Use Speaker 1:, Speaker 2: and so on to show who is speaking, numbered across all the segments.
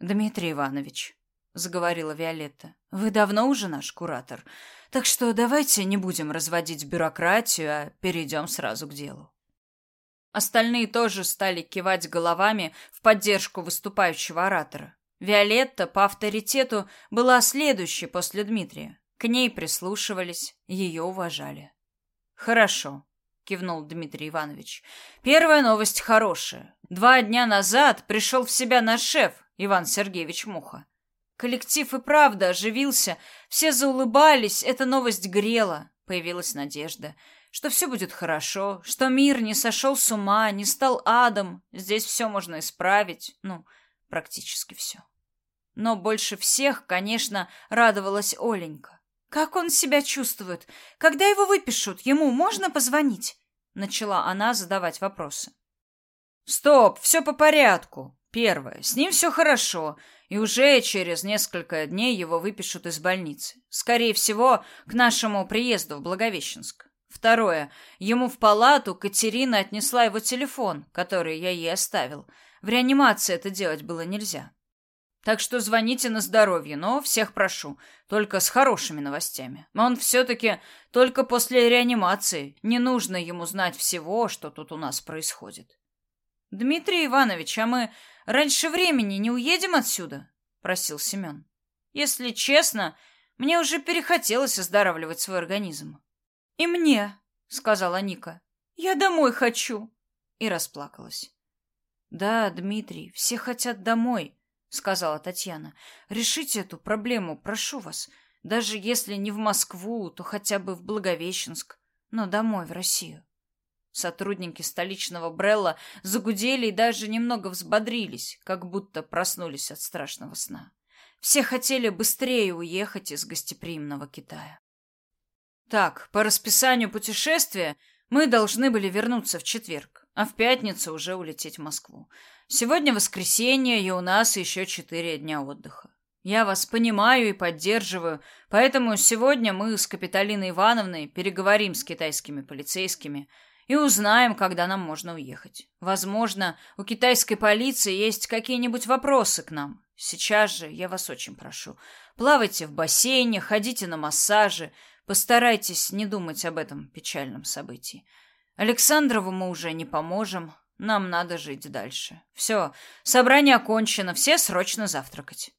Speaker 1: Дмитрий Иванович, заговорила Виолетта. Вы давно уже наш куратор, так что давайте не будем разводить бюрократию, а перейдем сразу к делу. Остальные тоже стали кивать головами в поддержку выступающего оратора. Виолетта по авторитету была следующей после Дмитрия. К ней прислушивались, ее уважали. Хорошо, кивнул Дмитрий Иванович. Первая новость хорошая. Два дня назад пришел в себя наш шеф Иван Сергеевич Муха. Коллектив и правда оживился, все заулыбались, эта новость грела, появилась надежда, что все будет хорошо, что мир не сошел с ума, не стал адом, здесь все можно исправить, ну, практически все. Но больше всех, конечно, радовалась Оленька. Как он себя чувствует? Когда его выпишут, ему можно позвонить? Начала она задавать вопросы. Стоп, все по порядку. Первое, с ним все хорошо, и уже через несколько дней его выпишут из больницы. Скорее всего, к нашему приезду в Благовещенск. Второе, ему в палату Катерина отнесла его телефон, который я ей оставил. В реанимации это делать было нельзя. Так что звоните на здоровье, но всех прошу, только с хорошими новостями. Он все-таки только после реанимации. Не нужно ему знать всего, что тут у нас происходит. Дмитрий Иванович, а мы раньше времени не уедем отсюда? Просил Семен. Если честно, мне уже перехотелось оздоравливать свой организм. И мне, сказала Ника. Я домой хочу. И расплакалась. Да, Дмитрий, все хотят домой, сказала Татьяна. Решите эту проблему, прошу вас. Даже если не в Москву, то хотя бы в Благовещенск, но домой в Россию. Сотрудники столичного Брелла загудели и даже немного взбодрились, как будто проснулись от страшного сна. Все хотели быстрее уехать из гостеприимного Китая. Так, по расписанию путешествия мы должны были вернуться в четверг, а в пятницу уже улететь в Москву. Сегодня воскресенье, и у нас еще четыре дня отдыха. Я вас понимаю и поддерживаю, поэтому сегодня мы с Капиталиной Ивановной переговорим с китайскими полицейскими и узнаем, когда нам можно уехать. Возможно, у китайской полиции есть какие-нибудь вопросы к нам. Сейчас же я вас очень прошу, плавайте в бассейне, ходите на массажи, постарайтесь не думать об этом печальном событии. Александрову мы уже не поможем, нам надо жить дальше. Все, собрание окончено, все срочно завтракать.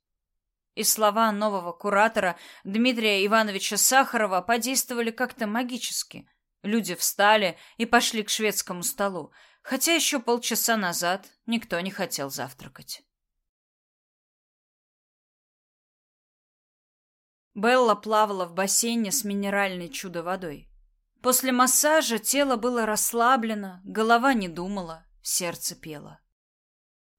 Speaker 1: И слова нового куратора Дмитрия Ивановича Сахарова подействовали как-то магически. Люди встали и пошли к шведскому столу, хотя еще полчаса назад никто не хотел завтракать. Белла плавала в бассейне с минеральной чудо-водой. После массажа тело было расслаблено, голова не думала, Сердце пело.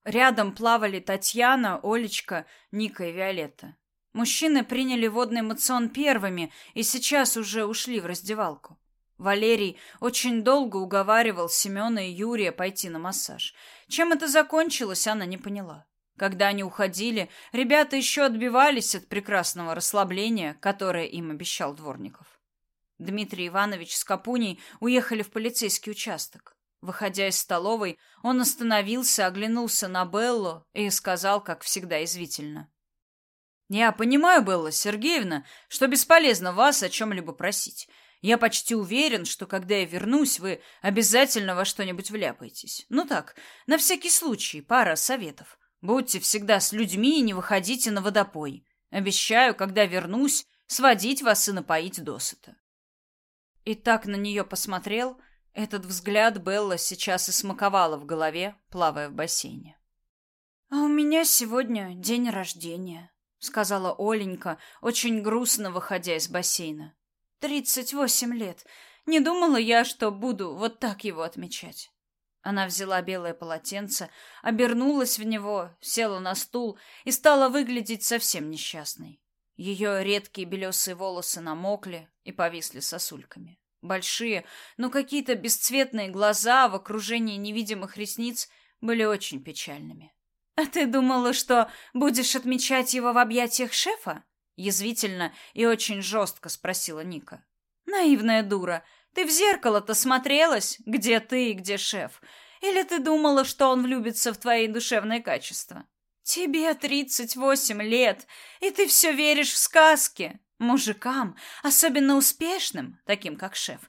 Speaker 1: Рядом плавали Татьяна, Олечка, Ника и Виолетта. Мужчины приняли водный мацион первыми и сейчас уже ушли в раздевалку. Валерий очень долго уговаривал Семена и Юрия пойти на массаж. Чем это закончилось, она не поняла. Когда они уходили, ребята еще отбивались от прекрасного расслабления, которое им обещал Дворников. Дмитрий Иванович с Капуней уехали в полицейский участок. Выходя из столовой, он остановился, оглянулся на Беллу и сказал, как всегда, извительно. «Я понимаю, Белла Сергеевна, что бесполезно вас о чем-либо просить. Я почти уверен, что когда я вернусь, вы обязательно во что-нибудь вляпаетесь. Ну так, на всякий случай, пара советов. Будьте всегда с людьми и не выходите на водопой. Обещаю, когда вернусь, сводить вас и напоить досыта». И так на нее посмотрел, этот взгляд Белла сейчас и смаковала в голове, плавая в бассейне. «А у меня сегодня день рождения», — сказала Оленька, очень грустно выходя из бассейна. «Тридцать восемь лет. Не думала я, что буду вот так его отмечать». Она взяла белое полотенце, обернулась в него, села на стул и стала выглядеть совсем несчастной. Ее редкие белесые волосы намокли и повисли сосульками. Большие, но какие-то бесцветные глаза в окружении невидимых ресниц были очень печальными. «А ты думала, что будешь отмечать его в объятиях шефа?» Язвительно и очень жестко спросила Ника. «Наивная дура, ты в зеркало-то смотрелась, где ты и где шеф? Или ты думала, что он влюбится в твои душевные качества? Тебе тридцать восемь лет, и ты все веришь в сказки. Мужикам, особенно успешным, таким как шеф,